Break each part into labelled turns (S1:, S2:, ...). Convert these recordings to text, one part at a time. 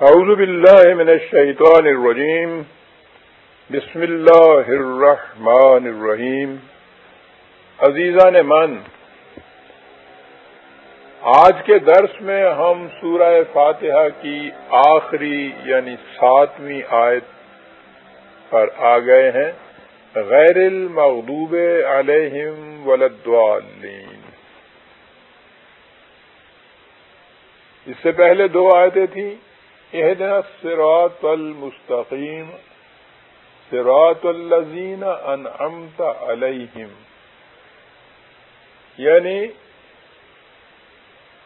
S1: أعوذ بالله من الشيطان الرجيم بسم الله الرحمن الرحیم عزیزان من، آج کے درس میں ہم سورہ فاتحہ کی آخری یعنی ساتویں آیت پر آ گئے ہیں۔ غیر المغضوب علیہم ولدوالین اس سے پہلے دو آیتیں تھیں۔ اہدنا سراط المستقیم سراط الزین انعمت علیہم یعنی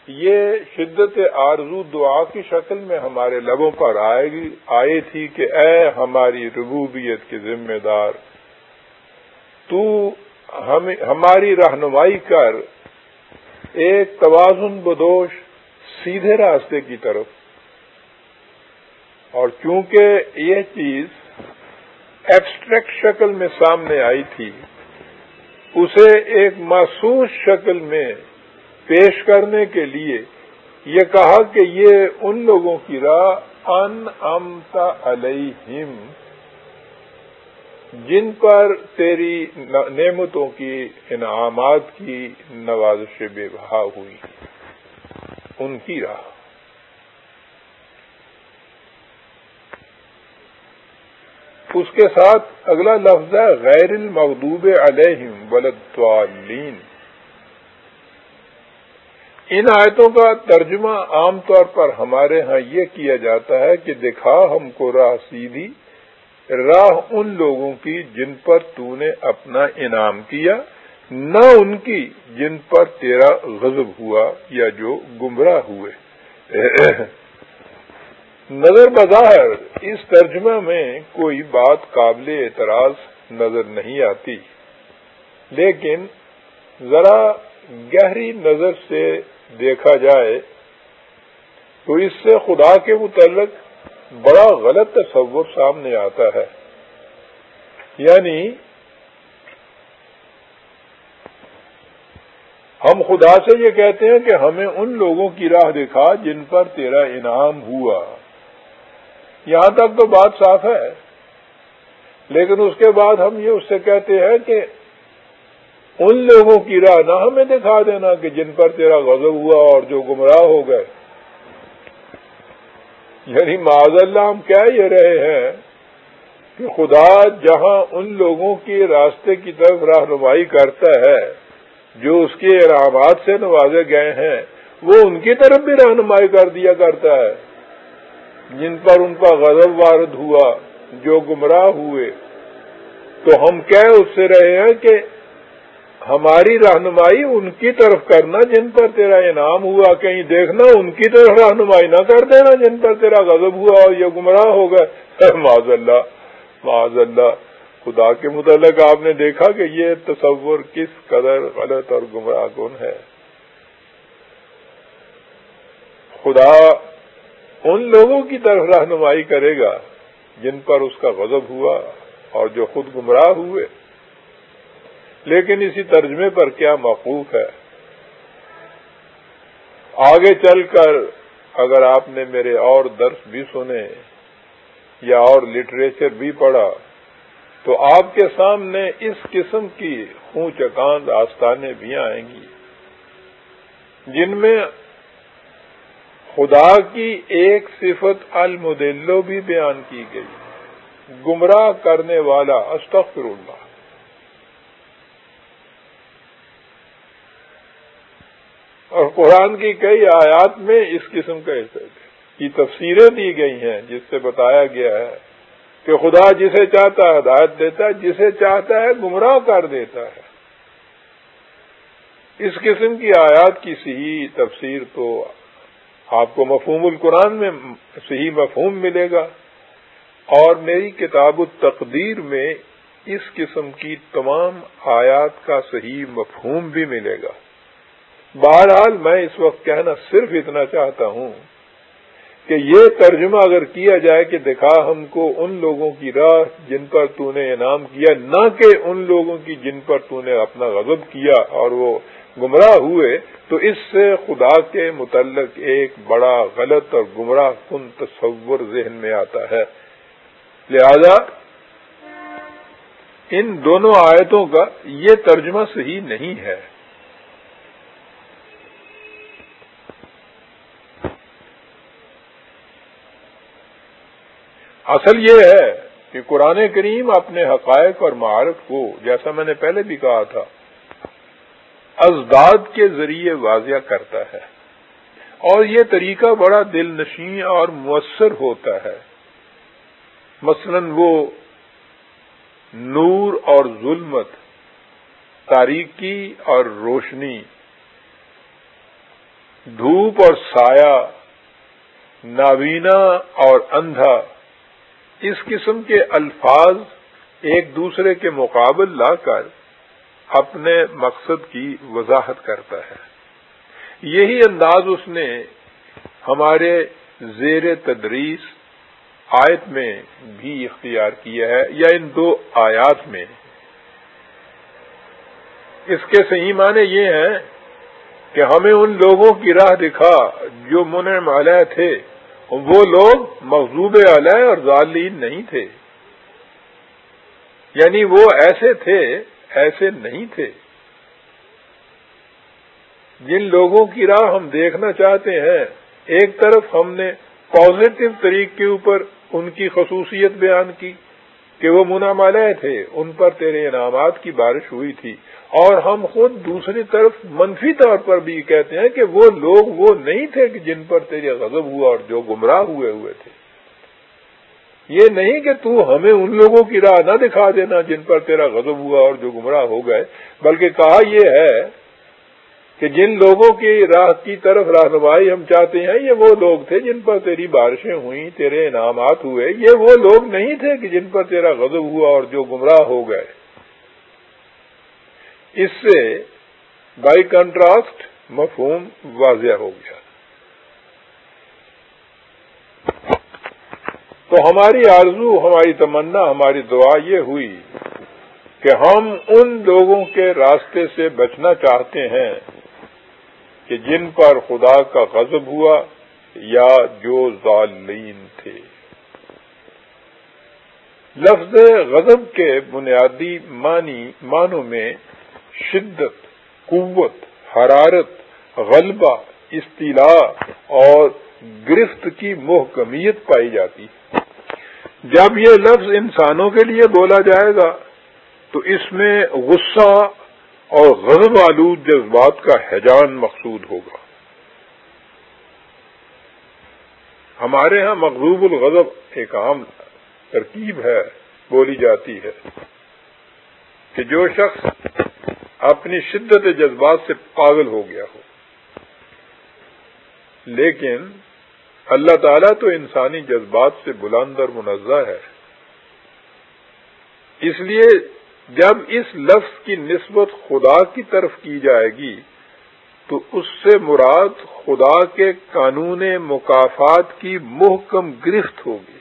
S1: یہ شدت آرزو دعا کی شکل میں ہمارے لبوں پر آئے گی آئی تھی کہ اے ہماری ربوبیت کے ذمہ دار، تو ہماری رہنمائی کر، ایک توازن بدوش، سیدھے راستے کی طرف۔ اور چونکہ یہ چیز ایبسٹریکٹ شکل میں سامنے آئی تھی، اسے ایک محسوس شکل میں پیش کرنے کے لیے یہ کہا کہ یہ ان لوگوں کی راہ ان امتا علیہم، جن پر تیری نعمتوں کی، انعامات کی نوازش بے بہا ہوئی، ان کی راہ۔ اس کے ساتھ اگلا لفظ ہے، غیر المغدوب علیہم ولدوالین ان آیتوں کا ترجمہ عام طور پر ہمارے ہاں یہ کیا جاتا ہے کہ دکھا ہم کو راہ سیدھی، راہ ان لوگوں کی جن پر تو نے اپنا انعام کیا، نہ ان کی جن پر تیرا غضب ہوا یا جو گمراہ ہوئے۔ نظر بظاہر، اس ترجمہ میں کوئی بات قابل اعتراض نظر نہیں آتی۔ لیکن ذرا گہری نظر سے دیکھا جائے تو اس سے خدا کے متعلق بڑا غلط تصور سامنے آتا ہے۔ یعنی ہم خدا سے یہ کہتے ہیں کہ ہمیں ان لوگوں کی راہ دکھا جن پر تیرا انعام ہوا۔ یہاں تک تو بات صاف ہے۔ لیکن اس کے بعد ہم یہ اس سے کہتے ہیں کہ ان لوگوں کی راہ نہ ہمیں دکھا دینا کہ جن پر تیرا غضب ہوا اور جو گمراہ ہو گئے۔ یعنی معذ اللہ ہم کہہ یہ رہے ہیں کہ خدا جہاں ان لوگوں کے راستے کی طرف رہنمائی کرتا ہے، جو اس کے ارامات سے نوازے گئے ہیں، وہ ان کی طرف بھی رہنمائی کر دیا کرتا ہے۔ جن پر ان کا غضب وارد ہوا، جو گمراہ ہوئے۔ تو ہم کہہ اس سے رہے ہیں کہ ہماری رہنمائی ان کی طرف کرنا جن پر تیرا انعام ہوا، کہیں دیکھنا ان کی طرف رہنمائی نہ کر دینا جن پر تیرا غضب ہوا اور یہ گمراہ ہو گئے۔ معذ اللہ معذ اللہ۔ خدا کے متعلق آپ نے دیکھا کہ یہ تصور کس قدر غلط اور گمراہ کن ہے۔ خدا ان لوگوں کی طرف رہنمائی کرے گا جن پر اس کا غضب ہوا اور جو خود گمراہ ہوئے۔ لیکن اسی ترجمے پر کیا موقوف ہے؟ آگے چل کر اگر آپ نے میرے اور درس بھی سنے یا اور لٹریچر بھی پڑھا، تو آپ کے سامنے اس قسم کی خون چکاند آستانے بھی آئیں گی، جن میں خدا کی ایک صفت المدلو بھی بیان کی گئی۔ گمراہ کرنے والا، استغفر اللہ۔ اور قرآن کی کئی آیات میں اس قسم کا کی تفسیریں دی گئی ہیں، جس سے بتایا گیا ہے کہ خدا جسے چاہتا ہے ہدایت دیتا ہے، جسے چاہتا ہے گمراہ کر دیتا ہے۔ اس قسم کی آیات کی صحیح تفسیر تو آپ کو مفہوم القرآن میں صحیح مفہوم ملے گا۔ اور میری کتاب التقدیر میں اس قسم کی تمام آیات کا صحیح مفہوم بھی ملے گا۔ بہرحال میں اس وقت کہنا صرف اتنا چاہتا ہوں کہ یہ ترجمہ اگر کیا جائے کہ دکھا ہم کو ان لوگوں کی راہ جن پر تو نے انعام کیا، نہ کہ ان لوگوں کی جن پر تو نے اپنا غضب کیا اور وہ گمراہ ہوئے، تو اس سے خدا کے متعلق ایک بڑا غلط اور گمراہ کن تصور ذہن میں آتا ہے۔ لہذا، ان دونوں آیتوں کا یہ ترجمہ صحیح نہیں ہے۔ اصل یہ ہے کہ قرآن کریم اپنے حقائق اور معارف کو، جیسا میں نے پہلے بھی کہا تھا ازداد کے ذریعے واضح کرتا ہے۔ اور یہ طریقہ بڑا دل نشین اور مؤثر ہوتا ہے۔ مثلا وہ نور اور ظلمت، تاریکی اور روشنی، دھوپ اور سایہ، نابینا اور اندھا، اس قسم کے الفاظ ایک دوسرے کے مقابل لا کر اپنے مقصد کی وضاحت کرتا ہے۔ یہی انداز اس نے ہمارے زیر تدریس آیت میں بھی اختیار کیا ہے، یا ان دو آیات میں۔ اس کے صحیح معنی یہ ہیں کہ ہمیں ان لوگوں کی راہ دکھا جو من علیہ تھے۔ وہ لوگ مغزوب علیہ اور ظالین نہیں تھے۔ یعنی وہ ایسے تھے ایسے نہیں تھے۔ جن لوگوں کی راہ ہم دیکھنا چاہتے ہیں، ایک طرف ہم نے پازیٹو طریق کے اوپر ان کی خصوصیت بیان کی کہ وہ منامالے تھے، ان پر تیرے انعامات کی بارش ہوئی تھی۔ اور ہم خود دوسری طرف منفی طور پر بھی کہتے ہیں کہ وہ لوگ وہ نہیں تھے کہ جن پر تیرے غضب ہوا اور جو گمراہ ہوئے ہوئے تھے۔ یہ نہیں کہ تو ہمیں ان لوگوں کی راہ نہ دکھا دینا جن پر تیرا غضب ہوا اور جو گمراہ ہو گئے، بلکہ کہا یہ ہے کہ جن لوگوں کی راہ کی طرف رہنمائی ہم چاہتے ہیں، یہ وہ لوگ تھے جن پر تیری بارشیں ہوئیں، تیرے انعامات ہوئے۔ یہ وہ لوگ نہیں تھے کہ جن پر تیرا غضب ہوا اور جو گمراہ ہو گئے۔ اس سے بائی کنٹراسٹ مفہوم واضح ہو گیا۔ تو ہماری آرزو، ہماری تمنا، ہماری دعا یہ ہوئی کہ ہم ان لوگوں کے راستے سے بچنا چاہتے ہیں کہ جن پر خدا کا غضب ہوا یا جو ظالین تھے۔ لفظ غضب کے بنیادی معنی، معنوں میں شدت، قوت، حرارت، غلبہ، اصطلاح اور گرفت کی محکمیت پائی جاتی ہے۔ جب یہ لفظ انسانوں کے لیے بولا جائے گا، تو اس میں غصہ اور غضب آلود جذبات کا حجان مقصود ہوگا۔ ہمارے ہاں مغروب الغضب ایک عام ترکیب ہے، بولی جاتی ہے کہ جو شخص اپنی شدت جذبات سے پاگل ہو گیا ہو، لیکن اللہ تعالیٰ تو انسانی جذبات سے بلند اور منزہ ہے۔ اس لیے جب اس لفظ کی نسبت خدا کی طرف کی جائے گی، تو اس سے مراد خدا کے قانون مقافات کی محکم گرفت ہوگی۔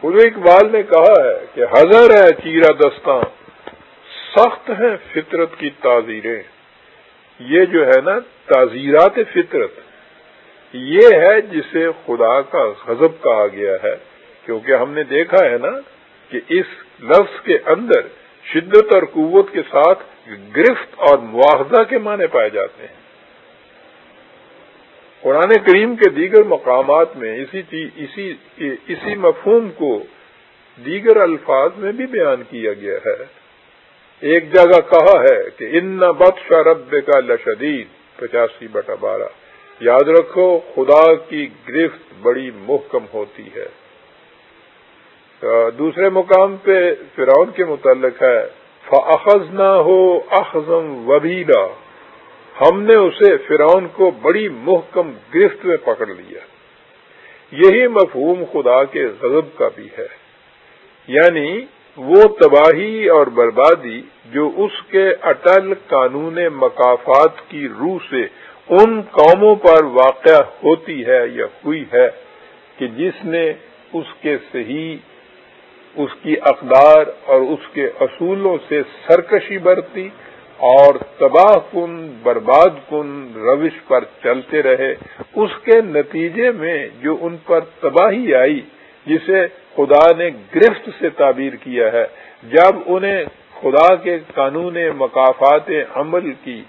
S1: خود اقبال نے کہا ہے کہ ہزر ہے چیرا دستاں، سخت ہیں فطرت کی تعزیریں۔ یہ جو ہے نا تعزیرات فطرت، یہ ہے جسے خدا کا غضب کہا گیا ہے، کیونکہ ہم نے دیکھا ہے نا کہ اس لفظ کے اندر شدت اور قوت کے ساتھ گرفت اور مواخذہ کے معنی پائے جاتے ہیں۔ قرآن کریم کے دیگر مقامات میں اسی اسی اسی مفہوم کو دیگر الفاظ میں بھی بیان کیا گیا ہے۔ ایک جگہ کہا ہے کہ ان بخش رب کا لشدید، پچاسی بٹا بارہ۔ یاد رکھو، خدا کی گرفت بڑی محکم ہوتی ہے۔ دوسرے مقام پہ فرعون کے متعلق ہے فخذ نہ ہو اخذم وبیلا ہم نے اسے فرعون کو بڑی محکم گرفت میں پکڑ لیا۔ یہی مفہوم خدا کے غضب کا بھی ہے۔ یعنی وہ تباہی اور بربادی جو اس کے اٹل قانون مقافات کی روح سے ان قوموں پر واقع ہوتی ہے یا ہوئی ہے کہ جس نے اس کے صحیح، اس کی اقدار اور اس کے اصولوں سے سرکشی برتی اور تباہ کن، برباد کن روش پر چلتے رہے، اس کے نتیجے میں جو ان پر تباہی آئی جسے خدا نے گرفت سے تعبیر کیا ہے۔ جب انہیں خدا کے قانون مقافات عمل کی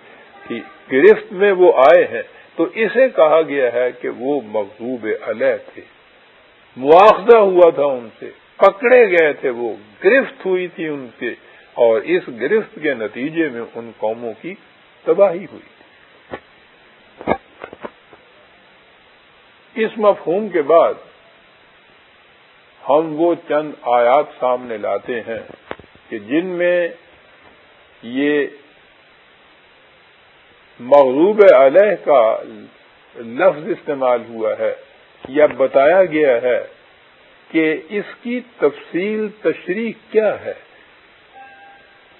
S1: گرفت میں وہ آئے ہیں، تو اسے کہا گیا ہے کہ وہ مغضوب علیہ تھے۔ مواخذہ ہوا تھا ان سے، پکڑے گئے تھے وہ، گرفت ہوئی تھی ان کے اور اس گرفت کے نتیجے میں ان قوموں کی تباہی ہوئی۔ تھی اس مفہوم کے بعد ہم وہ چند آیات سامنے لاتے ہیں کہ جن میں یہ مغروب علیہ کا لفظ استعمال ہوا ہے یا بتایا گیا ہے کہ اس کی تفصیل تشریح کیا ہے؟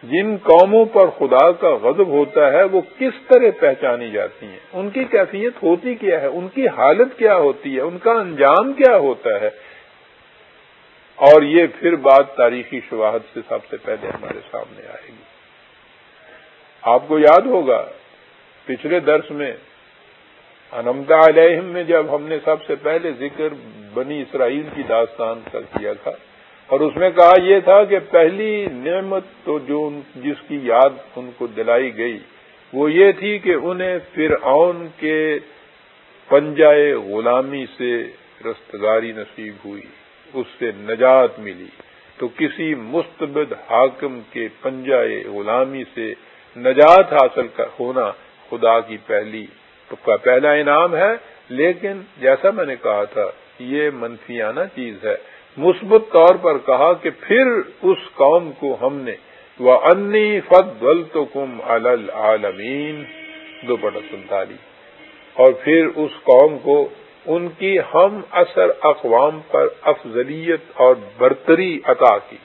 S1: جن قوموں پر خدا کا غضب ہوتا ہے، وہ کس طرح پہچانی جاتی ہیں؟ ان کی کیفیت ہوتی کیا ہے؟ ان کی حالت کیا ہوتی ہے؟ ان کا انجام کیا ہوتا ہے؟ اور یہ پھر بات تاریخی شواہد سے سب سے پہلے ہمارے سامنے آئے گی۔ آپ کو یاد ہوگا، پچھلے درس میں انمتا علیہم میں جب ہم نے سب سے پہلے ذکر بنی اسرائیل کی داستان کا کیا تھا، اور اس میں کہا یہ تھا کہ پہلی نعمت تو جو جس کی یاد ان کو دلائی گئی، وہ یہ تھی کہ انہیں فرعون کے پنجائے غلامی سے رستگاری نصیب ہوئی۔ اس سے نجات ملی۔ تو کسی مستبد حاکم کے پنجائے غلامی سے نجات حاصل ہونا خدا کی پہلی کا پہلا انعام ہے۔ لیکن جیسا میں نے کہا تھا، یہ منفیانہ چیز ہے۔ مثبت طور پر کہا کہ پھر اس قوم کو ہم نے وہ انی فت تو کم العالمین دو بٹا اور پھر اس قوم کو ان کی ہم اثر اقوام پر افضلیت اور برتری عطا کی۔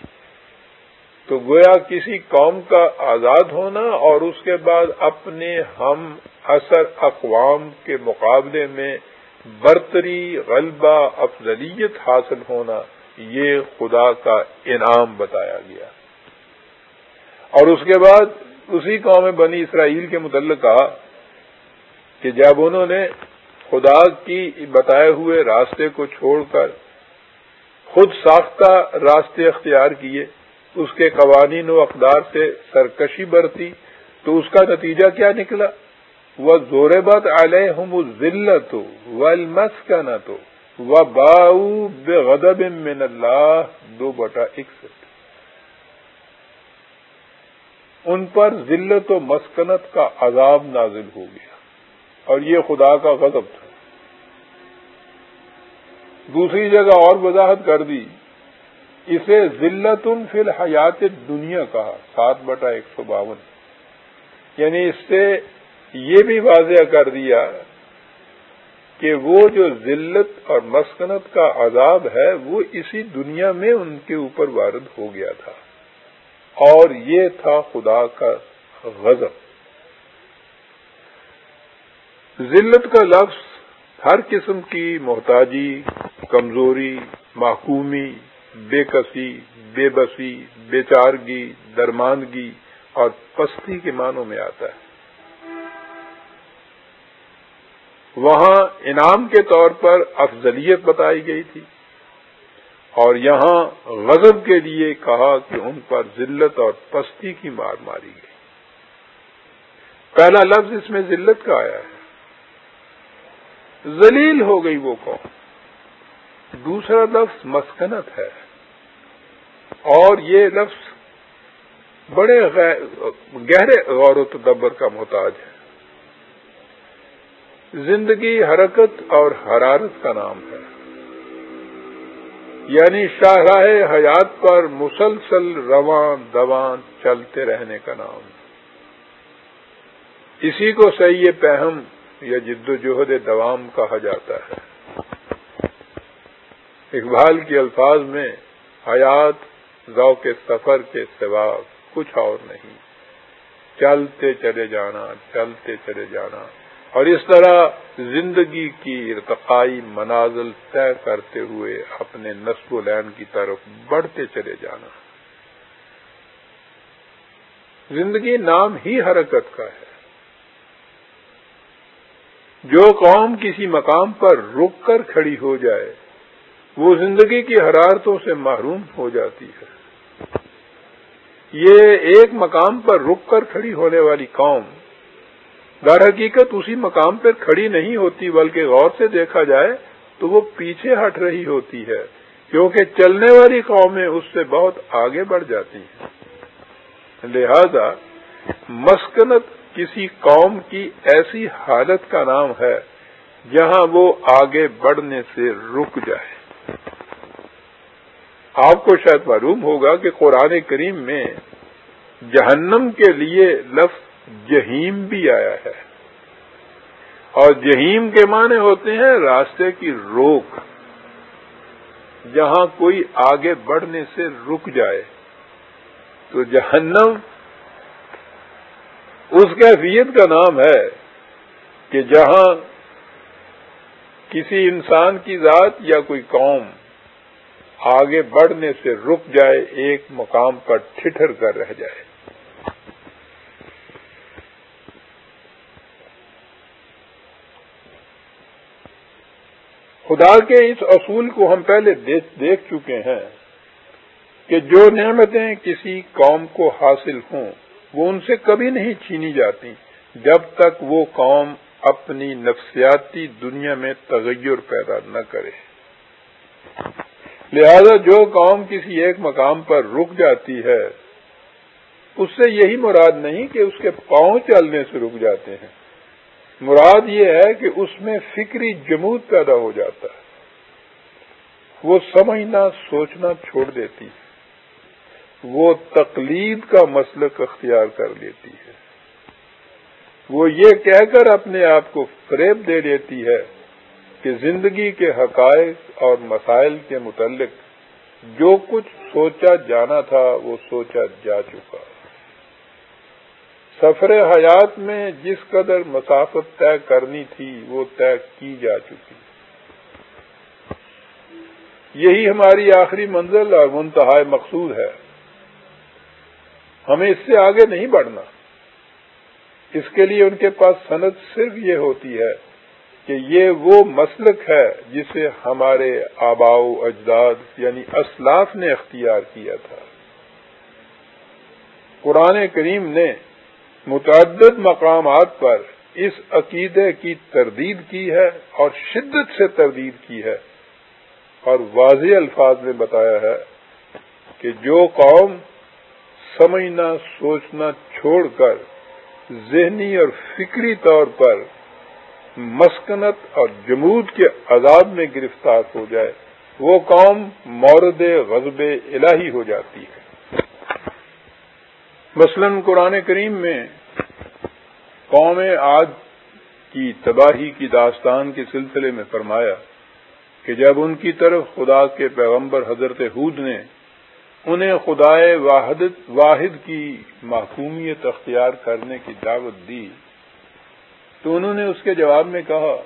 S1: تو گویا کسی قوم کا آزاد ہونا اور اس کے بعد اپنے ہم اثر اقوام کے مقابلے میں برتری، غلبہ، افضلیت حاصل ہونا، یہ خدا کا انعام بتایا گیا۔ اور اس کے بعد اسی قوم بنی اسرائیل کے متعلق کہا کہ جب انہوں نے خدا کی بتائے ہوئے راستے کو چھوڑ کر خود ساختہ راستے اختیار کیے، اس کے قوانین و اقدار سے سرکشی برتی، تو اس کا نتیجہ کیا نکلا؟ وہ زور بت علیہ ہوں ذلت و المس کا نہ تو وہ باؤ بے غدب من اللہ دو بٹا اکسٹھ ان پر ذلت و مسکنت کا عذاب نازل ہو گیا۔ اور یہ خدا کا غضب تھا۔ دوسری جگہ اور وضاحت کر دی۔ اسے ذلت فی الحیات دنیا کہا، سات بٹا ایک سو باون۔ یعنی اس سے یہ بھی واضح کر دیا کہ وہ جو ذلت اور مسکنت کا عذاب ہے، وہ اسی دنیا میں ان کے اوپر وارد ہو گیا تھا۔ اور یہ تھا خدا کا غضب۔ ذلت کا لفظ ہر قسم کی محتاجی، کمزوری، محکومی، بے کسی، بے بسی، بے چارگی، درماندگی اور پستی کے معنوں میں آتا ہے۔ وہاں انعام کے طور پر افضلیت بتائی گئی تھی اور یہاں غضب کے لیے کہا کہ ان پر ذلت اور پستی کی مار ماری گئی۔ پہلا لفظ اس میں ذلت کا آیا ہے۔ ذلیل ہو گئی وہ قوم۔ دوسرا لفظ مسکنت ہے۔ اور یہ لفظ بڑے گہرے غور و تدبر کا محتاج ہے۔ زندگی حرکت اور حرارت کا نام ہے۔ یعنی شاہراہ حیات پر مسلسل رواں دوان چلتے رہنے کا نام۔ اسی کو صحیح پہم یا جد و جہد دوام کہا جاتا ہے۔ اقبال کے الفاظ میں حیات ذوق سفر کے سوا کچھ اور نہیں۔ چلتے چلے جانا، چلتے چلے جانا۔ اور اس طرح زندگی کی ارتقائی منازل طے کرتے ہوئے اپنے نصب و لین کی طرف بڑھتے چلے جانا۔ زندگی نام ہی حرکت کا ہے۔ جو قوم کسی مقام پر رک کر کھڑی ہو جائے، وہ زندگی کی حرارتوں سے محروم ہو جاتی ہے۔ یہ ایک مقام پر رک کر کھڑی ہونے والی قوم، در حقیقت اسی مقام پر کھڑی نہیں ہوتی، بلکہ غور سے دیکھا جائے تو وہ پیچھے ہٹ رہی ہوتی ہے، کیونکہ چلنے والی قومیں اس سے بہت آگے بڑھ جاتی ہیں۔ لہذا مسکنت کسی قوم کی ایسی حالت کا نام ہے جہاں وہ آگے بڑھنے سے رک جائے۔ آپ کو شاید معلوم ہوگا کہ قرآن کریم میں جہنم کے لیے لفظ جہیم بھی آیا ہے۔ اور جہیم کے معنی ہوتے ہیں راستے کی روک، جہاں کوئی آگے بڑھنے سے رک جائے۔ تو جہنم اس کیفیت کا نام ہے کہ جہاں کسی انسان کی ذات یا کوئی قوم آگے بڑھنے سے رک جائے، ایک مقام پر ٹھٹر کر رہ جائے۔ خدا کے اس اصول کو ہم پہلے دیکھ چکے ہیں کہ جو نعمتیں کسی قوم کو حاصل ہوں وہ ان سے کبھی نہیں چھینی جاتی جب تک وہ قوم اپنی نفسیاتی دنیا میں تغیر پیدا نہ کرے۔ لہذا جو قوم کسی ایک مقام پر رک جاتی ہے، اس سے یہی مراد نہیں کہ اس کے پاؤں چلنے سے رک جاتے ہیں۔ مراد یہ ہے کہ اس میں فکری جمود پیدا ہو جاتا ہے۔ وہ سمجھنا، سوچنا چھوڑ دیتی ہے۔ وہ تقلید کا مسلک اختیار کر لیتی ہے۔ وہ یہ کہہ کر اپنے آپ کو فریب دے دیتی ہے کہ زندگی کے حقائق اور مسائل کے متعلق جو کچھ سوچا جانا تھا وہ سوچا جا چکا۔ سفر حیات میں جس قدر مسافت طے کرنی تھی وہ طے کی جا چکی۔ یہی ہماری آخری منزل اور منتہا مقصود ہے۔ ہمیں اس سے آگے نہیں بڑھنا۔ اس کے لیے ان کے پاس صنعت صرف یہ ہوتی ہے کہ یہ وہ مسلک ہے جسے ہمارے آباؤ اجداد یعنی اسلاف نے اختیار کیا تھا۔ قرآن کریم نے متعدد مقامات پر اس عقیدے کی تردید کی ہے اور شدت سے تردید کی ہے اور واضح الفاظ میں بتایا ہے کہ جو قوم سمجھنا، سوچنا چھوڑ کر، ذہنی اور فکری طور پر مسکنت اور جمود کے عذاب میں گرفتار ہو جائے، وہ قوم مورد غزب الہی ہو جاتی ہے۔ مثلا قرآن کریم میں قوم آج کی تباہی کی داستان کے سلسلے میں فرمایا کہ جب ان کی طرف خدا کے پیغمبر حضرت حود نے انہیں خدائے واحد واحد کی محکومیت اختیار کرنے کی دعوت دی۔ تو انہوں نے اس کے جواب میں کہا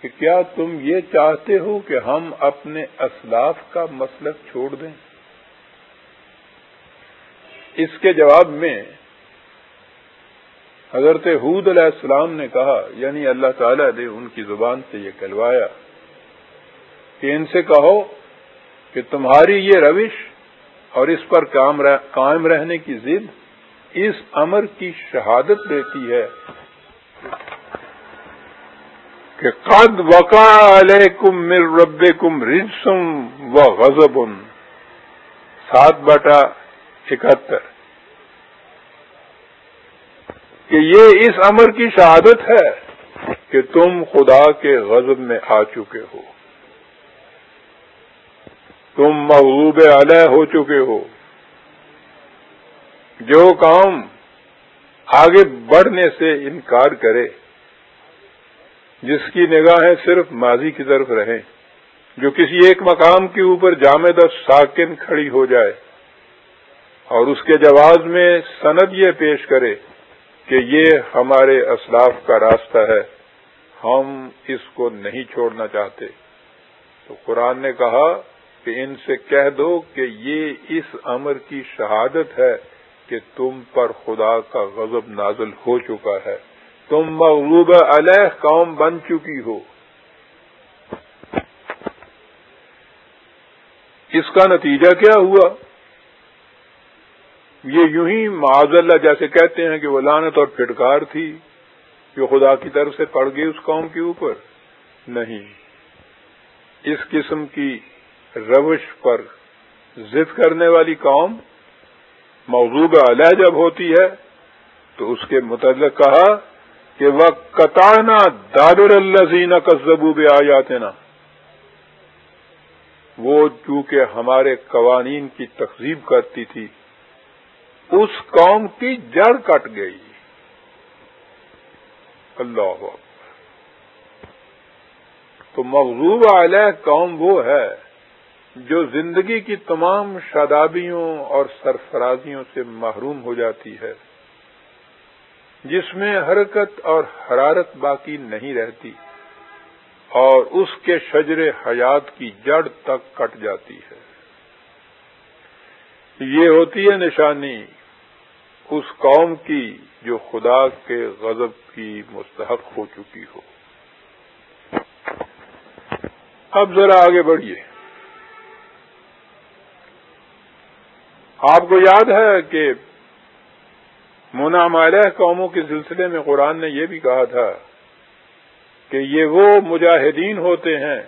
S1: کہ کیا تم یہ چاہتے ہو کہ ہم اپنے اسلاف کا مسلک چھوڑ دیں؟ اس کے جواب میں حضرت حود علیہ السلام نے کہا یعنی اللہ تعالی نے ان کی زبان سے یہ کہلوایا کہ ان سے کہو کہ تمہاری یہ روش اور اس پر قائم رہنے کی ضد اس امر کی شہادت دیتی ہے کہ قد وقع علیکم مر رب کم رجسم و غزب سات بٹا اکہتر۔ کہ یہ اس امر کی شہادت ہے کہ تم خدا کے غضب میں آ چکے ہو۔ تم مغلوب علیہ ہو چکے ہو۔ جو کام آگے بڑھنے سے انکار کرے، جس کی نگاہیں صرف ماضی کی طرف رہیں، جو کسی ایک مقام کے اوپر جامد اور ساکن کھڑی ہو جائے، اور اس کے جواز میں سند یہ پیش کرے کہ یہ ہمارے اسلاف کا راستہ ہے، ہم اس کو نہیں چھوڑنا چاہتے۔ تو قرآن نے کہا کہ ان سے کہہ دو کہ یہ اس امر کی شہادت ہے کہ تم پر خدا کا غضب نازل ہو چکا ہے۔ تم مغلوب علیہ قوم بن چکی ہو۔ اس کا نتیجہ کیا ہوا؟ یہ یوں ہی معاذ اللہ جیسے کہتے ہیں کہ وہ لانت اور پھٹکار تھی جو خدا کی طرف سے پڑ گئی اس قوم کے اوپر۔ نہیں، اس قسم کی روش پر ضد کرنے والی قوم موضوع علیہ جب ہوتی ہے تو اس کے متعلق کہا کہ وہ کتانا دادر اللہ زین کسبو آ جاتے نا وہ چونکہ ہمارے قوانین کی تقزیب کرتی تھی، اس قوم کی جڑ کٹ گئی۔ اللہ تو مغزوب علیہ قوم وہ ہے جو زندگی کی تمام شادابیوں اور سرفرازیوں سے محروم ہو جاتی ہے، جس میں حرکت اور حرارت باقی نہیں رہتی اور اس کے شجر حیات کی جڑ تک کٹ جاتی ہے۔ یہ ہوتی ہے نشانی اس قوم کی جو خدا کے غضب کی مستحق ہو چکی ہو۔ اب ذرا آگے بڑھیے۔ آپ کو یاد ہے کہ منامالہ قوموں کے سلسلے میں قرآن نے یہ بھی کہا تھا کہ یہ وہ مجاہدین ہوتے ہیں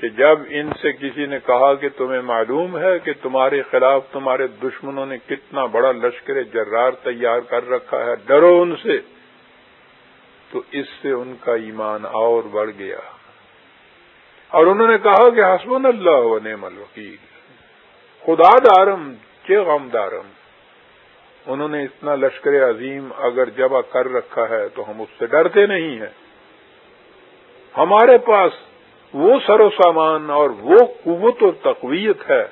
S1: کہ جب ان سے کسی نے کہا کہ تمہیں معلوم ہے کہ تمہارے خلاف تمہارے دشمنوں نے کتنا بڑا لشکر جرار تیار کر رکھا ہے، ڈرو ان سے، تو اس سے ان کا ایمان اور بڑھ گیا۔ اور انہوں نے کہا کہ حسب اللہ و نعم الوکیل۔ خدا دارم کے غم دارم؟ انہوں نے اتنا لشکر عظیم، اگر جمع کر رکھا ہے تو ہم اس سے ڈرتے نہیں ہیں۔ ہمارے پاس وہ سر و سامان اور وہ قوت و تقویت ہے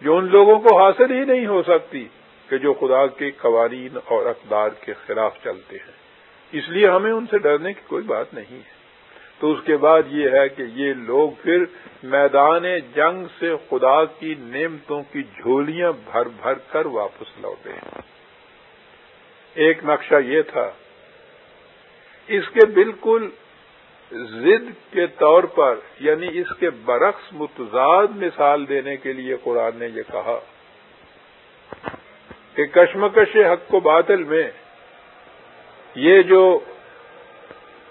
S1: جو ان لوگوں کو حاصل ہی نہیں ہو سکتی کہ جو خدا کے قوانین اور اقدار کے خلاف چلتے ہیں۔ اس لیے ہمیں ان سے ڈرنے کی کوئی بات نہیں ہے۔ تو اس کے بعد یہ ہے کہ یہ لوگ پھر میدان جنگ سے خدا کی نعمتوں کی جھولیاں بھر بھر کر واپس لوٹے ہیں۔ ایک نقشہ یہ تھا۔ اس کے بالکل ضد کے طور پر یعنی اس کے برعکس متضاد مثال دینے کے لیے قرآن نے یہ کہا کہ کشمکش حق و باطل میں یہ جو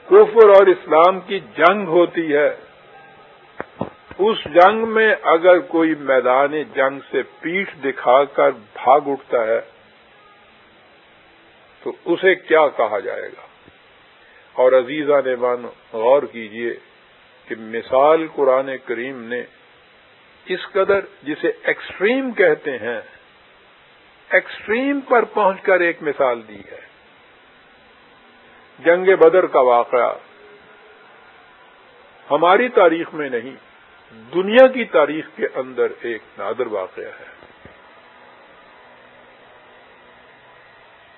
S1: کفر اور اسلام کی جنگ ہوتی ہے۔ اس جنگ میں اگر کوئی میدان جنگ سے پیٹھ دکھا کر بھاگ اٹھتا ہے، تو اسے کیا کہا جائے گا؟ اور عزیزہ نے غور کیجیے کہ مثال قرآن کریم نے اس قدر جسے ایکسٹریم کہتے ہیں ایکسٹریم پر پہنچ کر ایک مثال دی ہے۔ جنگ بدر کا واقعہ۔ ہماری تاریخ میں نہیں، دنیا کی تاریخ کے اندر ایک نادر واقعہ ہے۔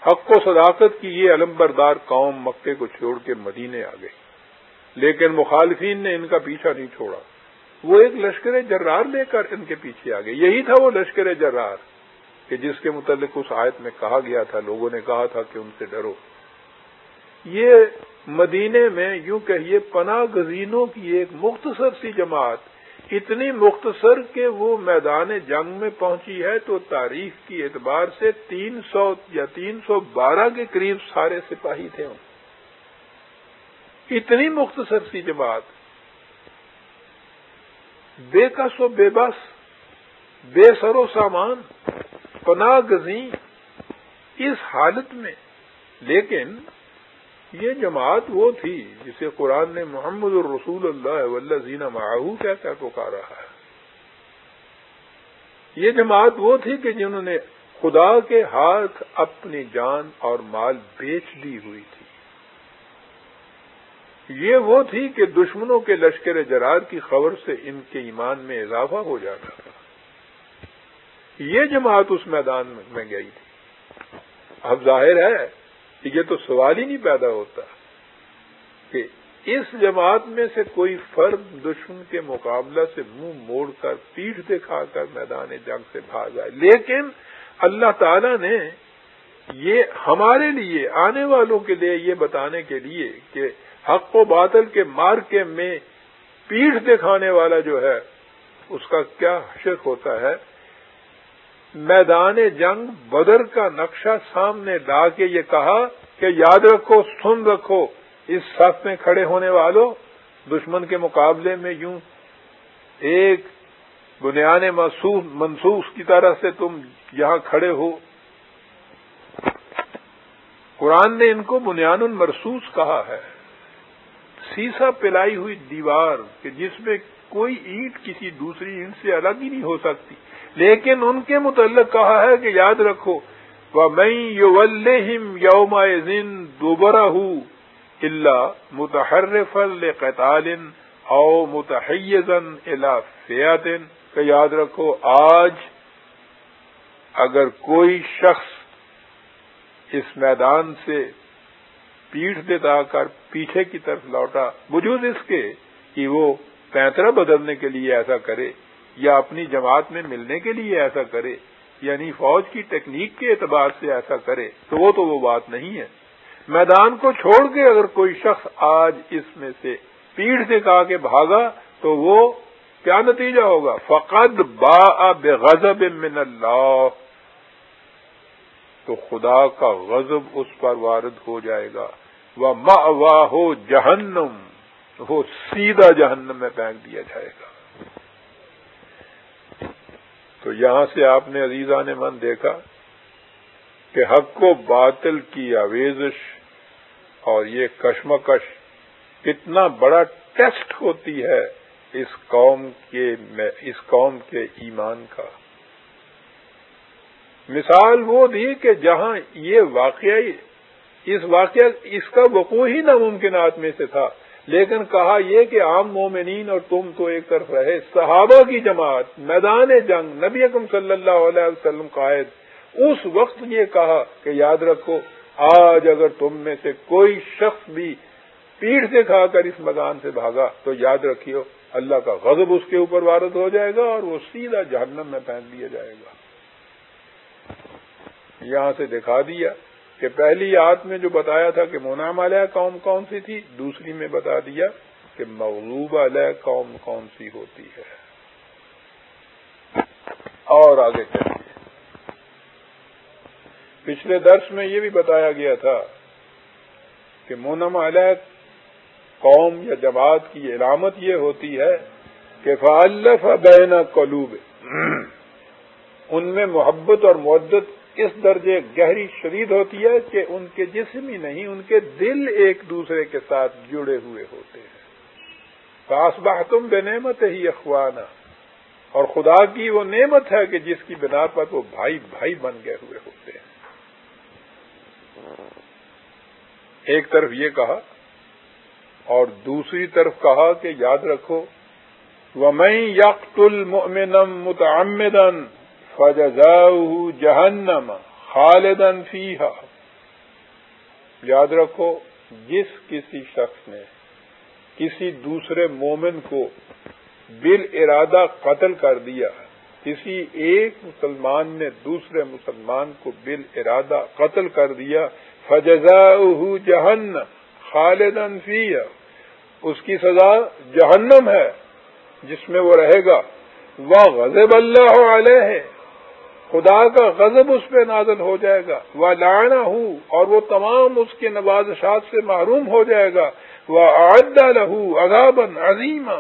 S1: حق و صداقت کی یہ علم بردار قوم مکے کو چھوڑ کے مدینے آ گئی، لیکن مخالفین نے ان کا پیچھا نہیں چھوڑا۔ وہ ایک لشکر جرار لے کر ان کے پیچھے آ گئے۔ یہی تھا وہ لشکر جرار کہ جس کے متعلق اس آیت میں کہا گیا تھا، لوگوں نے کہا تھا کہ ان سے ڈرو۔ یہ مدینے میں یوں کہیے پناہ گزینوں کی ایک مختصر سی جماعت، اتنی مختصر کہ وہ میدان جنگ میں پہنچی ہے تو تاریخ کی اعتبار سے تین سو یا تین سو بارہ کے قریب سارے سپاہی تھے۔ اتنی مختصر سی جماعت۔ بے کس و بے بس، بے سر و سامان، پناہ گزین، اس حالت میں۔ لیکن یہ جماعت وہ تھی جسے قرآن نے محمد الرسول اللہ ولہ زینہ معاہو کیا کیا پکارا ہے۔ یہ جماعت وہ تھی کہ جنہوں نے خدا کے ہاتھ اپنی جان اور مال بیچ دی ہوئی تھی۔ یہ وہ تھی کہ دشمنوں کے لشکر جرار کی خبر سے ان کے ایمان میں اضافہ ہو جاتا تھا۔ یہ جماعت اس میدان میں گئی تھی۔ اب ظاہر ہے یہ تو سوال ہی نہیں پیدا ہوتا کہ اس جماعت میں سے کوئی فرد دشمن کے مقابلہ سے منہ موڑ کر پیٹھ دکھا کر میدان جنگ سے بھاگ آئے۔ لیکن اللہ تعالی نے یہ ہمارے لیے، آنے والوں کے لیے یہ بتانے کے لیے کہ حق و باطل کے مارکے میں پیٹھ دکھانے والا جو ہے، اس کا کیا شک ہوتا ہے؟ میدان جنگ بدر کا نقشہ سامنے لا کے یہ کہا کہ یاد رکھو، سن رکھو، اس صف میں کھڑے ہونے والوں دشمن کے مقابلے میں یوں ایک بنیاد منسوخ کی طرح سے تم یہاں کھڑے ہو۔ قرآن نے ان کو بنیاد مرسوس کہا ہے۔ سیسا پلائی ہوئی دیوار کہ جس میں کوئی اینٹ کسی دوسری اینٹ سے الگ ہی نہیں ہو سکتی۔ لیکن ان کے متعلق کہا ہے کہ یاد رکھو میں یو ولہم یوم زن دوبرا ہوں اللہ متحرف القطال او متحزن الا فیاتن کا یاد رکھو، آج اگر کوئی شخص اس میدان سے پیٹھ دیتا کر پیچھے کی طرف لوٹا وجود اس کے کہ وہ پینترا بدلنے کے لیے ایسا کرے۔ یا اپنی جماعت میں ملنے کے لیے ایسا کرے یعنی فوج کی ٹیکنیک کے اعتبار سے ایسا کرے، تو وہ تو وہ بات نہیں ہے۔ میدان کو چھوڑ کے اگر کوئی شخص آج اس میں سے پیڑھ سے کہا کے بھاگا، تو وہ کیا نتیجہ ہوگا؟ فقد با بے غزب من اللہ۔ تو خدا کا غضب اس پر وارد ہو جائے گا۔ وہ ماں ہو جہنم وہ سیدھا جہنم میں پھینک دیا جائے گا۔ تو یہاں سے آپ نے عزیزہ نے من دیکھا کہ حق و باطل کی آویزش اور یہ کشمکش کتنا بڑا ٹیسٹ ہوتی ہے اس قوم کے اس قوم کے ایمان کا۔ مثال وہ دی کہ جہاں یہ واقعہ اس واقعہ، اس کا وقوع ہی ناممکنات میں سے تھا۔ لیکن کہا یہ کہ عام مومنین اور تم تو ایک طرف رہے، صحابہ کی جماعت، میدان جنگ، نبی اکم صلی اللہ علیہ وسلم قائد، اس وقت یہ کہا کہ یاد رکھو، آج اگر تم میں سے کوئی شخص بھی پیڑ سے کھا کر اس میدان سے بھاگا، تو یاد رکھیو، اللہ کا غضب اس کے اوپر وارد ہو جائے گا اور وہ سیدھا جہنم میں پہن دیا جائے گا۔ یہاں سے دکھا دیا کہ پہلی آت میں جو بتایا تھا کہ مونام علیہ قوم کون سی تھی، دوسری میں بتا دیا کہ مغلوب علیہ قوم کون سی ہوتی ہے۔ اور آگے چلیے پچھلے درس میں یہ بھی بتایا گیا تھا کہ مونم علیہ قوم یا جماعت کی علامت یہ ہوتی ہے کہ فعلف بین قلوب۔ ان میں محبت اور معدت اس درجے گہری شدید ہوتی ہے کہ ان کے جسم ہی نہیں، ان کے دل ایک دوسرے کے ساتھ جڑے ہوئے ہوتے ہیں۔ پاس باہ تم بے نعمت ہی اخوانہ اور خدا کی وہ نعمت ہے کہ جس کی بنا پر وہ بھائی بھائی بن گئے ہوئے ہوتے ہیں۔ ایک طرف یہ کہا اور دوسری طرف کہا کہ یاد رکھو وہ میں یقت المنم متعمدن فجزاؤه جہنم خالدن فیحا یاد رکھو، جس کسی شخص نے کسی دوسرے مومن کو بال ارادہ قتل کر دیا، کسی ایک مسلمان نے دوسرے مسلمان کو بال ارادہ قتل کر دیا فجزا جہنم خالدن فیحا اس کی سزا جہنم ہے، جس میں وہ رہے گا۔ وہ غزب اللہ علیہ خدا کا غضب اس پہ نازل ہو جائے گا۔ وہ لانا ہوں اور وہ تمام اس کے نوازشات سے معروم ہو جائے گا۔ وہ آدہ لہو عذابن عظیم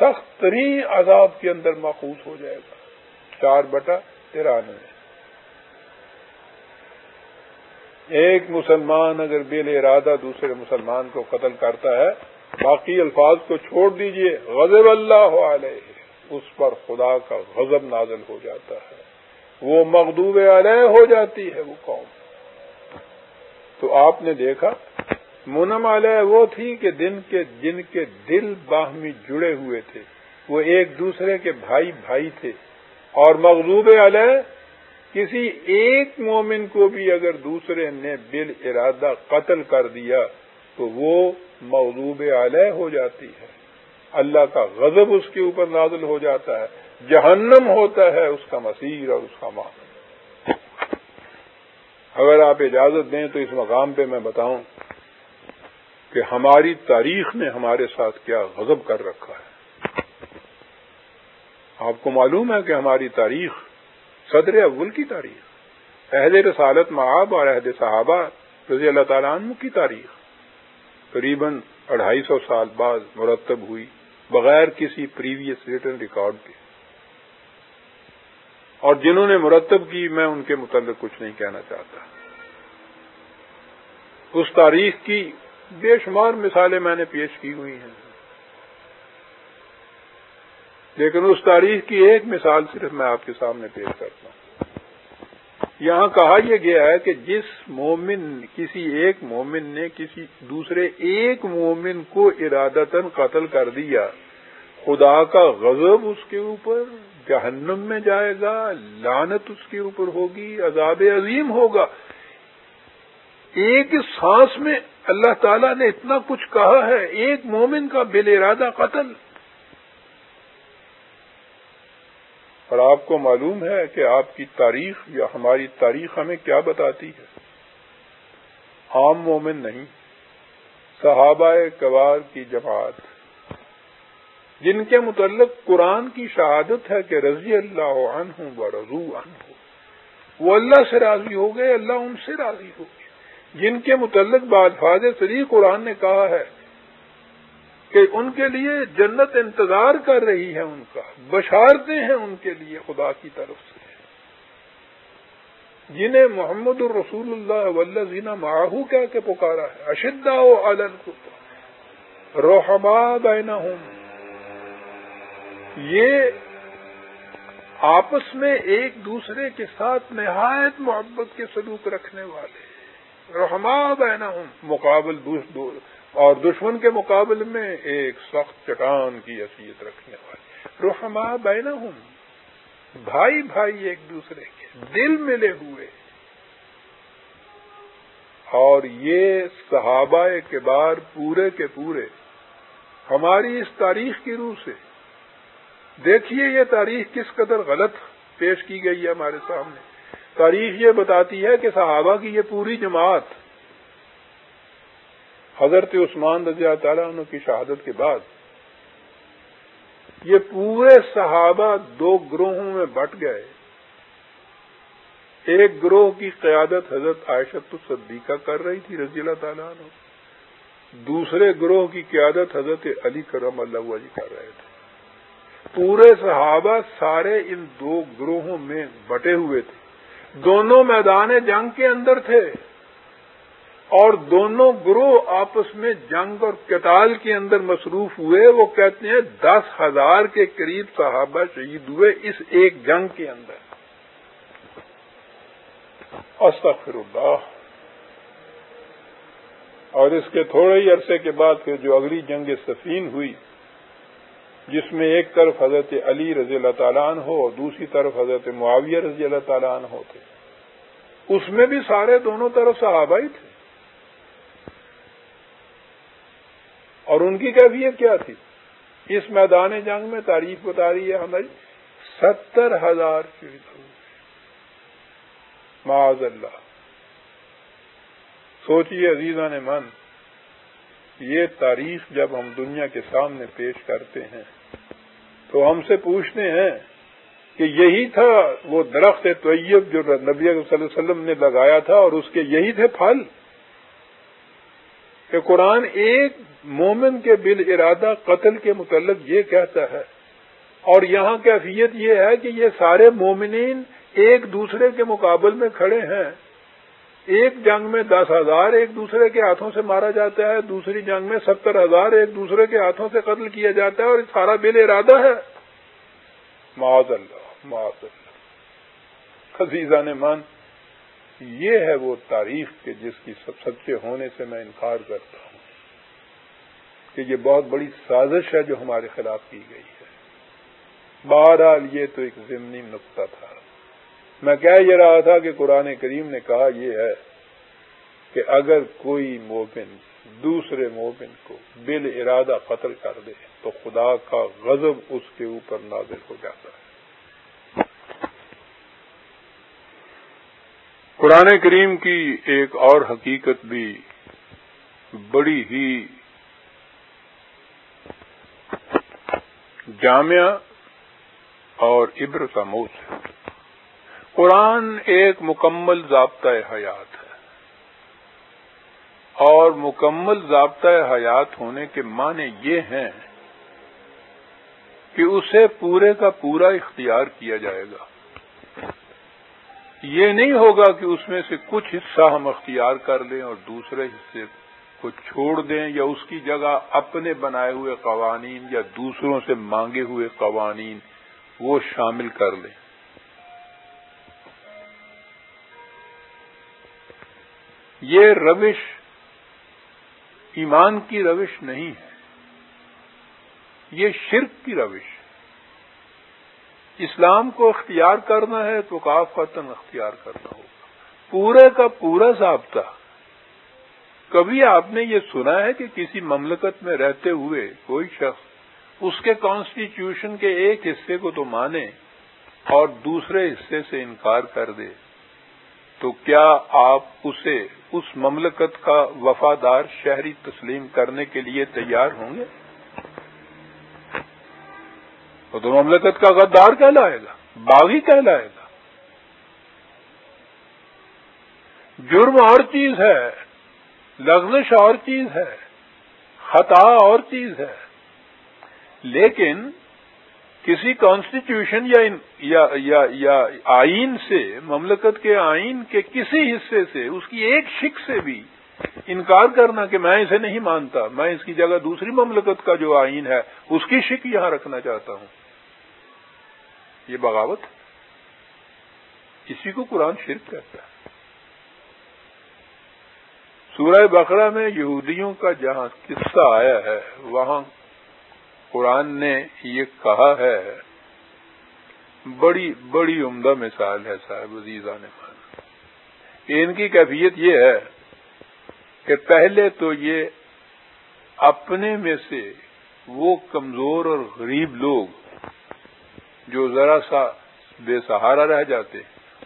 S1: سخت ترین عذاب کے اندر مخوص ہو جائے گا۔ چار بٹا ترانوے ایک مسلمان اگر بے ارادہ دوسرے مسلمان کو قتل کرتا ہے، باقی الفاظ کو چھوڑ دیجیے۔ غضب اللہ علیہ۔ اس پر خدا کا غضب نازل ہو جاتا ہے۔ وہ مغدوب علیہ ہو جاتی ہے وہ قوم۔ تو آپ نے دیکھا منم علیہ وہ تھی کہ دن کے، جن کے دل باہمی جڑے ہوئے تھے۔ وہ ایک دوسرے کے بھائی بھائی تھے۔ اور مغلوب علیہ کسی ایک مومن کو بھی اگر دوسرے نے بل ارادہ قتل کر دیا تو وہ موضوب علیہ ہو جاتی ہے۔ اللہ کا غضب اس کے اوپر نازل ہو جاتا ہے، جہنم ہوتا ہے اس کا مسیر اور اس کا مان اگر آپ اجازت دیں تو اس مقام پہ میں بتاؤں کہ ہماری تاریخ نے ہمارے ساتھ کیا غضب کر رکھا ہے۔ آپ کو معلوم ہے کہ ہماری تاریخ صدر اول کی تاریخ، اہل رسالت معاب اور عہد صحابہ رضی اللہ تعالیٰ عنہ کی تاریخ، قریباً اڑھائی سو سال بعد مرتب ہوئی۔ بغیر کسی پریویس ریٹرن ریکارڈ کے۔ اور جنہوں نے مرتب کی، میں ان کے متعلق کچھ نہیں کہنا چاہتا۔ اس تاریخ کی بے شمار مثالیں میں نے پیش کی ہوئی ہیں۔ لیکن اس تاریخ کی ایک مثال صرف میں آپ کے سامنے پیش کرتا ہوں۔ یہاں کہا یہ گیا ہے کہ جس مومن، کسی ایک مومن نے کسی دوسرے ایک مومن کو ارادتاً قتل کر دیا، خدا کا غضب اس کے اوپر، جہنم میں جائے گا لانت اس کے اوپر ہوگی، عذاب عظیم ہوگا۔ ایک سانس میں اللہ تعالیٰ نے اتنا کچھ کہا ہے، ایک مومن کا بل ارادہ قتل۔ اور آپ کو معلوم ہے کہ آپ کی تاریخ یا ہماری تاریخ ہمیں کیا بتاتی ہے؟ عام مومن نہیں، صحابہ کبار کی جماعت، جن کے متعلق قرآن کی شہادت ہے کہ رضی اللہ عنہ و رضو عنہ، وہ اللہ سے راضی ہو گئے، اللہ ان سے راضی ہو گئے۔ جن کے متعلق بعد فاض سری قرآن نے کہا ہے کہ ان کے لیے جنت انتظار کر رہی ہے ان کا بشارتے ہیں ان کے لیے خدا کی طرف سے۔ جنہیں محمد الرسول اللہ ولزینہ ماہو کہہ کے پکارا ہے اشدا و علن روحما بینا ہوں یہ آپس میں ایک دوسرے کے ساتھ نہایت محبت کے سلوک رکھنے والے رحما بینا ہوں مقابل دور اور دشمن کے مقابلے میں ایک سخت چٹان کی حیثیت رکھنے والے رحما بینا ہوں بھائی بھائی ایک دوسرے کے دل ملے ہوئے۔ اور یہ صحابہ کے بار پورے کے پورے ہماری اس تاریخ کی روح سے۔ دیکھیے یہ تاریخ کس قدر غلط پیش کی گئی ہے ہمارے سامنے۔ تاریخ یہ بتاتی ہے کہ صحابہ کی یہ پوری جماعت حضرت عثمان رضی اللہ تعالیٰ عنہ کی شہادت کے بعد یہ پورے صحابہ دو گروہوں میں بٹ گئے۔ ایک گروہ کی قیادت حضرت عائشت الصدیقہ کر رہی تھی رضی اللہ تعالیٰ عنہ۔ دوسرے گروہ کی قیادت حضرت علی کرم اللہ علی کر رہے تھے۔ پورے صحابہ سارے ان دو گروہوں میں بٹے ہوئے تھے۔ دونوں میدان جنگ کے اندر تھے۔ اور دونوں گروہ آپس میں جنگ اور قتال کے اندر مصروف ہوئے، وہ کہتے ہیں دس ہزار کے قریب صحابہ شہید ہوئے اس ایک جنگ کے اندر۔ استغفر اللہ۔ اور اس کے تھوڑے ہی عرصے کے بعد پھر جو اگلی جنگ سفین ہوئی، جس میں ایک طرف حضرت علی رضی اللہ تعالیٰ عنہ ہو اور دوسری طرف حضرت معاویہ رضی اللہ تعالیٰ عنہ ہوتے۔ اس میں بھی سارے دونوں طرف صحابہ ہی تھے۔ اور ان کی کیفیت کیا تھی؟ اس میدان جنگ میں تعریف بتا رہی ہے ہماری، ستر ہزار معاذ اللہ۔ سوچیے عزیزہ نے من، یہ تاریخ جب ہم دنیا کے سامنے پیش کرتے ہیں، تو ہم سے پوچھتے ہیں کہ یہی تھا وہ درخت طیب جو نبی صلی اللہ علیہ وسلم نے لگایا تھا اور اس کے یہی تھے پھل؟ کہ قرآن ایک مومن کے بل ارادہ قتل کے متعلق یہ کہتا ہے۔ اور یہاں کیفیت یہ ہے کہ یہ سارے مومنین ایک دوسرے کے مقابل میں کھڑے ہیں۔ ایک جنگ میں دس ہزار ایک دوسرے کے ہاتھوں سے مارا جاتا ہے، دوسری جنگ میں ستر ہزار ایک دوسرے کے ہاتھوں سے قتل کیا جاتا ہے اور سارا بل ارادہ ہے۔ معاذ اللہ معاذ اللہ۔ خزیزہ نے من یہ ہے وہ تاریخ کے جس کی سب سچے ہونے سے میں انکار کرتا ہوں کہ یہ بہت بڑی سازش ہے جو ہمارے خلاف کی گئی ہے۔ بہرحال یہ تو ایک ضمنی نقطہ تھا۔ میں کہہ یہ رہا تھا کہ قرآن کریم نے کہا یہ ہے کہ اگر کوئی مومن دوسرے مومن کو بل ارادہ قتل کر دے تو خدا کا غضب اس کے اوپر نازل ہو جاتا ہے۔ قرآن کریم کی ایک اور حقیقت بھی بڑی ہی جامعہ اور عبر کا موت ہے۔ قرآن ایک مکمل ضابطۂ حیات ہے۔ اور مکمل ضابطۂ حیات ہونے کے معنی یہ ہیں کہ اسے پورے کا پورا اختیار کیا جائے گا۔ یہ نہیں ہوگا کہ اس میں سے کچھ حصہ ہم اختیار کر لیں اور دوسرے حصے کو چھوڑ دیں یا اس کی جگہ اپنے بنائے ہوئے قوانین یا دوسروں سے مانگے ہوئے قوانین وہ شامل کر لیں۔ یہ روش ایمان کی روش نہیں ہے۔ یہ شرک کی روش اسلام کو اختیار کرنا ہے تو کاف اختیار کرنا ہوگا۔ پورے کا پورا ضابطہ۔ کبھی آپ نے یہ سنا ہے کہ کسی مملکت میں رہتے ہوئے کوئی شخص اس کے کانسٹیٹیوشن کے ایک حصے کو تو مانے اور دوسرے حصے سے انکار کر دے، تو کیا آپ اسے اس مملکت کا وفادار شہری تسلیم کرنے کے لیے تیار ہوں گے؟ تو مملکت کا غدار کہلائے گا باغی کہلائے گا۔ جرم اور چیز ہے لغزش اور چیز ہے خطا اور چیز ہے۔ لیکن کسی کانسٹیٹیوشن یا یا, یا, یا آئین سے مملکت کے آئین کے کسی حصے سے اس کی ایک شک سے بھی انکار کرنا کہ میں اسے نہیں مانتا میں اس کی جگہ دوسری مملکت کا جو آئین ہے اس کی شک یہاں رکھنا چاہتا ہوں۔ یہ بغاوت اسی کو قرآن شرک کہتا ہے۔ سورہ بقرہ میں یہودیوں کا جہاں قصہ آیا ہے، وہاں قرآن نے یہ کہا ہے۔ بڑی بڑی عمدہ مثال ہے صاحب عزیزہ نے ان کی کیفیت یہ ہے کہ پہلے تو یہ اپنے میں سے وہ کمزور اور غریب لوگ جو ذرا سا بے سہارا رہ جاتے،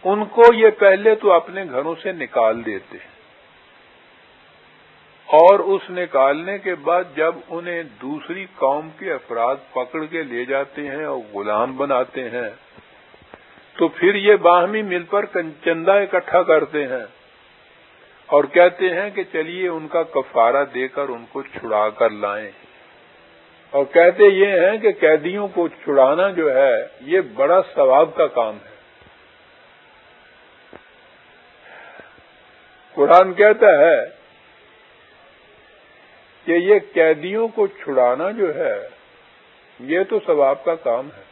S1: ان کو یہ پہلے تو اپنے گھروں سے نکال دیتے۔ اور اس نکالنے کے بعد جب انہیں دوسری قوم کے افراد پکڑ کے لے جاتے ہیں اور غلام بناتے ہیں، تو پھر یہ باہمی مل پر چندہ اکٹھا کرتے ہیں اور کہتے ہیں کہ چلیے ان کا کفارہ دے کر ان کو چھڑا کر لائیں۔ اور کہتے یہ ہیں کہ قیدیوں کو چھڑانا جو ہے، یہ بڑا ثواب کا کام ہے۔ قرآن کہتا ہے کہ یہ قیدیوں کو چھڑانا جو ہے، یہ تو ثواب کا کام ہے۔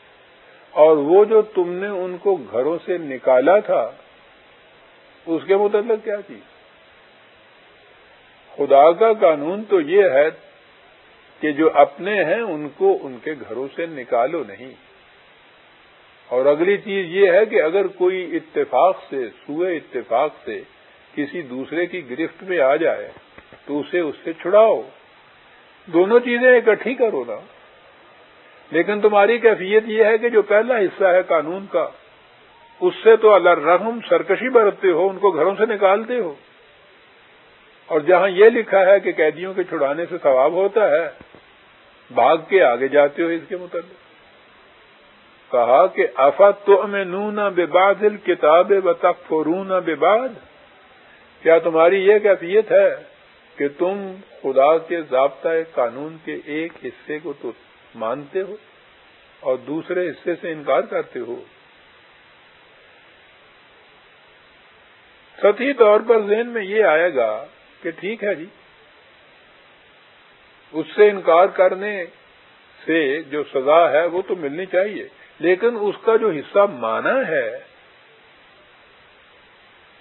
S1: اور وہ جو تم نے ان کو گھروں سے نکالا تھا، اس کے متعلق کیا چیز؟ خدا کا قانون تو یہ ہے کہ جو اپنے ہیں ان کو ان کے گھروں سے نکالو نہیں۔ اور اگلی چیز یہ ہے کہ اگر کوئی اتفاق سے، سوئے اتفاق سے کسی دوسرے کی گرفت میں آ جائے تو اسے اس سے چھڑاؤ۔ دونوں چیزیں اکٹھی کرو نا۔ لیکن تمہاری کیفیت یہ ہے کہ جو پہلا حصہ ہے قانون کا، اس سے تو اللہ رحم سرکشی برتتے ہو، ان کو گھروں سے نکالتے ہو۔ اور جہاں یہ لکھا ہے کہ قیدیوں کے چھڑانے سے ثواب ہوتا ہے بھاگ کے آگے جاتے ہو اس کے متعلق۔ کہا کہ افا تو میں نو نہ بے باد کتاب و تخرو بے باد کیا تمہاری یہ کیفیت ہے کہ تم خدا کے ضابطۂ قانون کے ایک حصے کو تو مانتے ہو اور دوسرے حصے سے انکار کرتے ہو؟ سطحی طور پر ذہن میں یہ آئے گا کہ ٹھیک ہے جی اس سے انکار کرنے سے جو سزا ہے وہ تو ملنی چاہیے۔ لیکن اس کا جو حصہ مانا ہے،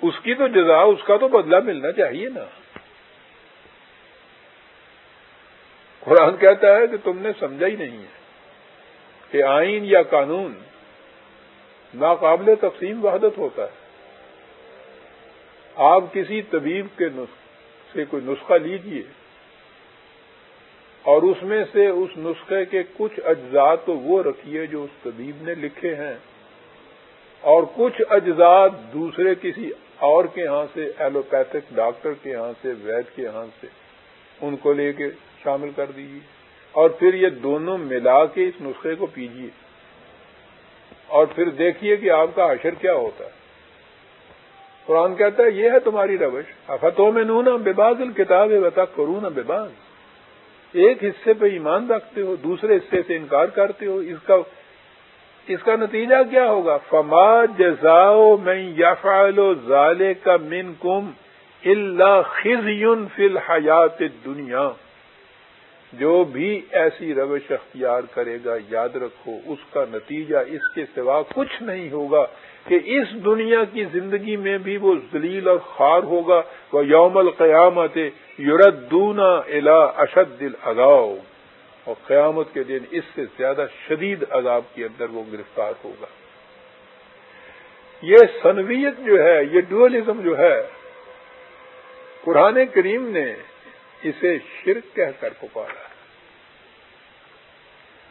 S1: اس کی تو جزا، اس کا تو بدلہ ملنا چاہیے نا۔ قرآن کہتا ہے کہ تم نے سمجھا ہی نہیں ہے کہ آئین یا قانون ناقابل تقسیم وحدت ہوتا ہے۔ آپ کسی طبیب کے سے کوئی نسخہ لیجیے۔ اور اس میں سے اس نسخے کے کچھ اجزاء تو وہ رکھیے جو اس طبیب نے لکھے ہیں۔ اور کچھ اجزاء دوسرے کسی اور کے ہاں سے، ایلوپیتھک ڈاکٹر کے ہاں سے، وید کے ہاں سے، ان کو لے کے شامل کر دیجیے۔ اور پھر یہ دونوں ملا کے اس نسخے کو پیجیے۔ اور پھر دیکھیے کہ آپ کا اشر کیا ہوتا ہے۔ قرآن کہتا ہے، یہ ہے تمہاری روش۔ افتوں میں نو نا بےباز الکتاب بتا کروں نا بےباز ایک حصے پہ ایمان رکھتے ہو، دوسرے حصے سے انکار کرتے ہو، اس کا اس کا نتیجہ کیا ہوگا؟ فما جزاؤ میں یا فالو ظالے کا من کم اللہ خز یون فی الحیات دنیا جو بھی ایسی روش اختیار کرے گا، یاد رکھو، اس کا نتیجہ اس کے سوا کچھ نہیں ہوگا۔ کہ اس دنیا کی زندگی میں بھی وہ ذلیل اور خار ہوگا، وہ یوم القیامت یوردونا الا اشد دل اور قیامت کے دن اس سے زیادہ شدید عذاب کے اندر وہ گرفتار ہوگا۔ یہ سنویت جو ہے، یہ ڈوئلزم جو ہے، قرآن کریم نے اسے شرک کہہ کر پکارا۔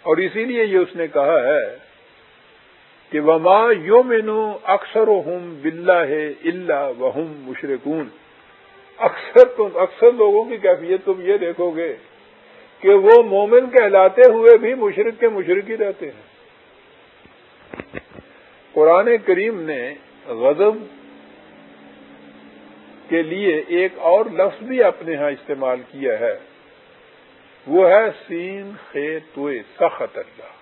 S1: اور اسی لیے یہ اس نے کہا ہے کہ وما یو مینو اکثر و ہم بلّہ ہے اللہ وہم مشرقون اکثر تم اکثر لوگوں کی کیفیت تم یہ دیکھو گے کہ وہ مومن کہلاتے ہوئے بھی مشرق کے مشرق ہی رہتے ہیں۔ قرآن کریم نے غضب کے لیے ایک اور لفظ بھی اپنے ہاں استعمال کیا ہے۔ وہ ہے سین خے توئے سخت اللہ۔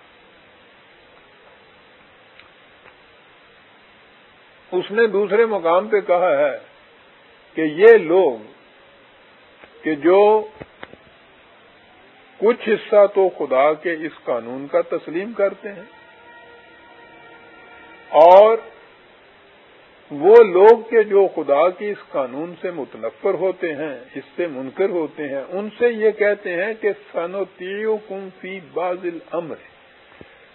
S1: اس نے دوسرے مقام پہ کہا ہے کہ یہ لوگ کہ جو کچھ حصہ تو خدا کے اس قانون کا تسلیم کرتے ہیں اور وہ لوگ کے جو خدا کی اس قانون سے متنفر ہوتے ہیں، اس سے منکر ہوتے ہیں، ان سے یہ کہتے ہیں کہ سنو تیو کم فی بازل امر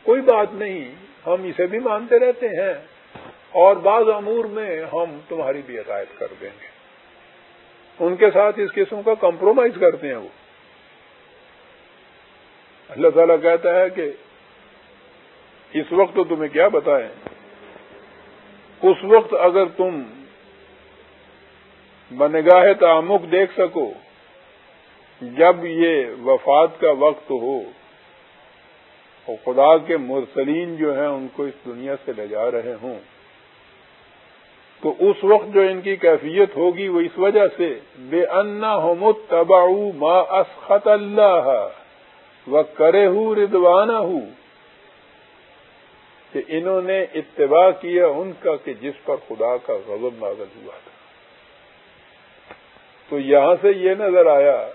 S1: کوئی بات نہیں، ہم اسے بھی مانتے رہتے ہیں۔ اور بعض امور میں ہم تمہاری بھی عقائد کر دیں گے۔ ان کے ساتھ اس قسم کا کمپرومائز کرتے ہیں وہ۔ اللہ تعالیٰ کہتا ہے کہ اس وقت تو تمہیں کیا بتائیں؟ اس وقت اگر تم بنگاہ تعمک دیکھ سکو، جب یہ وفات کا وقت ہو، اور خدا کے مرسلین جو ہیں ان کو اس دنیا سے لے جا رہے ہوں تو اس وقت جو ان کی کیفیت ہوگی وہ اس وجہ سے بے انا ہو تباؤ ما اسخط اللہ و کرے ہوں ردوانہ ہوں کہ انہوں نے اتباع کیا ان کا کہ جس پر خدا کا غضب نازل ہوا تھا۔ تو یہاں سے یہ نظر آیا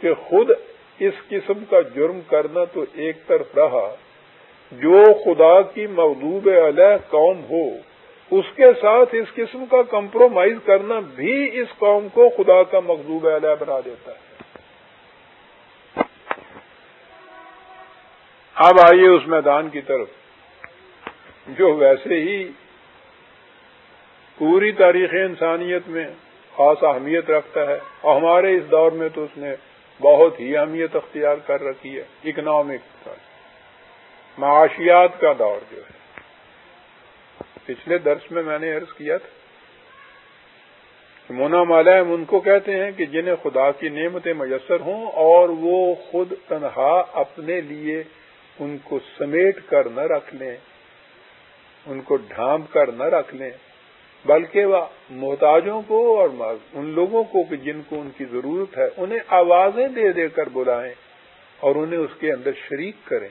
S1: کہ خود اس قسم کا جرم کرنا تو ایک طرف رہا۔ جو خدا کی مغلوب علیہ قوم ہو اس کے ساتھ اس قسم کا کمپرومائز کرنا بھی اس قوم کو خدا کا مغلوب علیہ بنا دیتا ہے۔ اب آئیے اس میدان کی طرف۔ جو ویسے ہی پوری تاریخ انسانیت میں خاص اہمیت رکھتا ہے اور ہمارے اس دور میں تو اس نے بہت ہی اہمیت اختیار کر رکھی ہے اکنامک کا معاشیات کا دور جو ہے۔ پچھلے درس میں میں نے عرض کیا تھا مونا مالائم ان کو کہتے ہیں کہ جنہیں خدا کی نعمتیں میسر ہوں اور وہ خود تنہا اپنے لیے ان کو سمیٹ کر نہ رکھ لیں، ان کو ڈھانپ کر نہ رکھ لیں۔ بلکہ وہ محتاجوں کو اور ان لوگوں کو کہ جن کو ان کی ضرورت ہے، انہیں آوازیں دے دے کر بلائیں اور انہیں اس کے اندر شریک کریں۔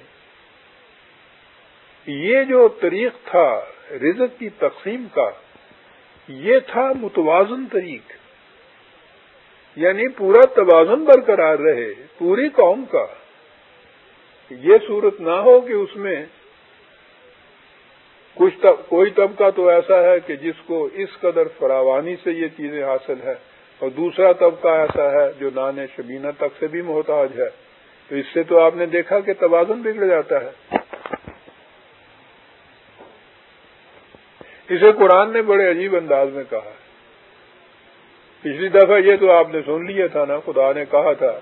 S1: یہ جو طریق تھا رزق کی تقسیم کا، یہ تھا متوازن طریق۔ یعنی پورا توازن برقرار رہے، پوری قوم کا۔ یہ صورت نہ ہو کہ اس میں کچھ تب، کوئی طبقہ تو ایسا ہے کہ جس کو اس قدر فراوانی سے یہ چیزیں حاصل ہے اور دوسرا طبقہ ایسا ہے جو نانے شبینہ تک سے بھی محتاج ہے۔ تو اس سے تو آپ نے دیکھا کہ توازن بگڑ جاتا ہے۔ اسے قرآن نے بڑے عجیب انداز میں کہا ہے۔ پچھلی دفعہ یہ تو آپ نے سن لیا تھا نا، خدا نے کہا تھا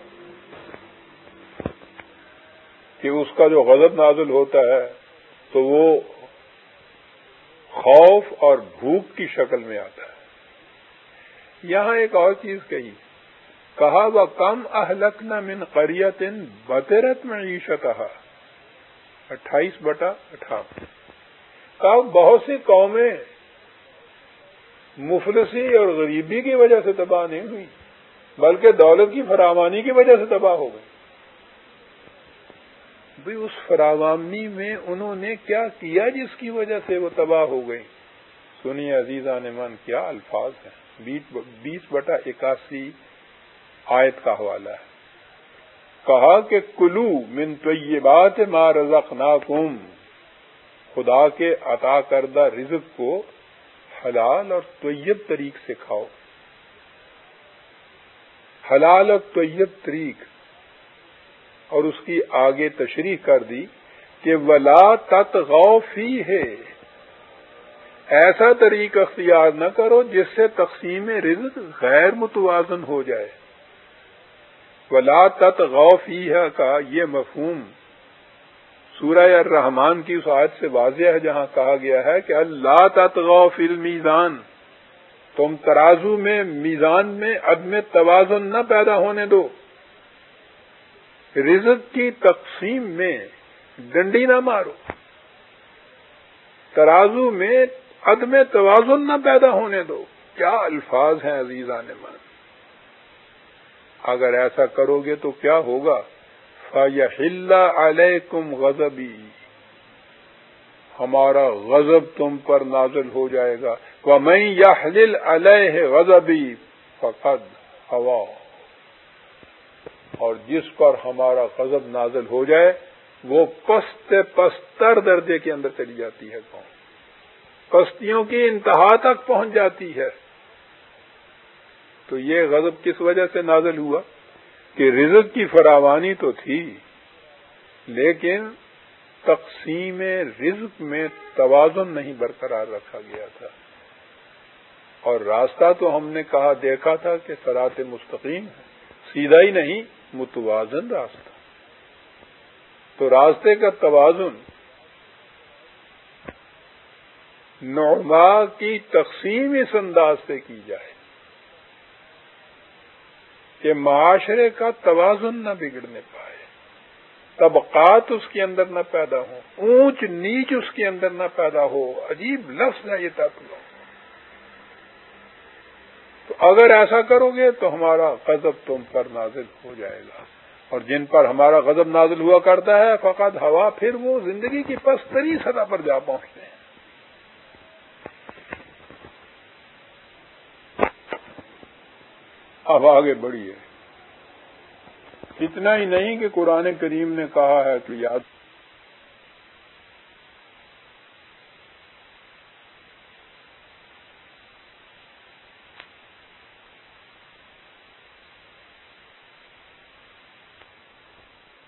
S1: کہ اس کا جو غضب نازل ہوتا ہے تو وہ خوف اور بھوک کی شکل میں آتا ہے۔ یہاں ایک اور چیز کہی، کہا وہ کم اہلکنا من قریت بطرت میں عیشت اٹھائیس بٹا اٹھارہ کہا بہت سی قومیں مفلسی اور غریبی کی وجہ سے تباہ نہیں ہوئی، بلکہ دولت کی فراوانی کی وجہ سے تباہ ہو گئی بھائی اس فراوانی میں انہوں نے کیا کیا جس کی وجہ سے وہ تباہ ہو گئی سنیے عزیزہ نے من کیا الفاظ ہیں؟ بیس بٹا اکاسی آیت کا حوالہ ہے۔ کہا کہ کلو من طیبات ما رزقناکم۔ خدا کے عطا کردہ رزق کو حلال اور طیب طریق سے کھاؤ۔ حلال اور طیب طریق۔ اور اس کی آگے تشریح کر دی کہ ولا تت فی ہے ایسا طریق اختیار نہ کرو جس سے تقسیم رزق غیر متوازن ہو جائے۔ ولا تت فی ہے کا یہ مفہوم سورہ الرحمان کی اس آیت سے واضح ہے جہاں کہا گیا ہے کہ اللہ تتغو فی المیزان، تم ترازو میں، میزان میں عدم توازن نہ پیدا ہونے دو۔ رزق کی تقسیم میں ڈنڈی نہ مارو۔ ترازو میں عدم توازن نہ پیدا ہونے دو۔ کیا الفاظ ہیں عزیزان من؟ اگر ایسا کرو گے تو کیا ہوگا؟ علیکم غضبی ہمارا غضب تم پر نازل ہو جائے گا۔ وہ میں یحل علیہ غضبی فقد ہوا اور جس پر ہمارا غضب نازل ہو جائے، وہ پست پستر درجے کے اندر چلی جاتی ہے قوم۔ پستیوں کی انتہا تک پہنچ جاتی ہے۔ تو یہ غضب کس وجہ سے نازل ہوا؟ کہ رزق کی فراوانی تو تھی، لیکن تقسیم رزق میں توازن نہیں برقرار رکھا گیا تھا۔ اور راستہ تو ہم نے کہا، دیکھا تھا کہ سرات مستقیم ہے۔ سیدھا ہی نہیں، متوازن راستہ۔ تو راستے کا توازن نعما کی تقسیم اس انداز سے کی جائے۔ کہ معاشرے کا توازن نہ بگڑنے پائے، طبقات اس کے اندر نہ پیدا ہو اونچ نیچ اس کے اندر نہ پیدا ہو، عجیب لفظ ہے یہ تب تو اگر ایسا کرو گے تو ہمارا غضب تم پر نازل ہو جائے گا۔ اور جن پر ہمارا غضب نازل ہوا کرتا ہے، فقط ہوا پھر وہ زندگی کی پستری سطح پر جا پہنچتے ہیں۔ اب آگے بڑھیے۔ اتنا ہی نہیں کہ قرآن کریم نے کہا ہے کہ یاد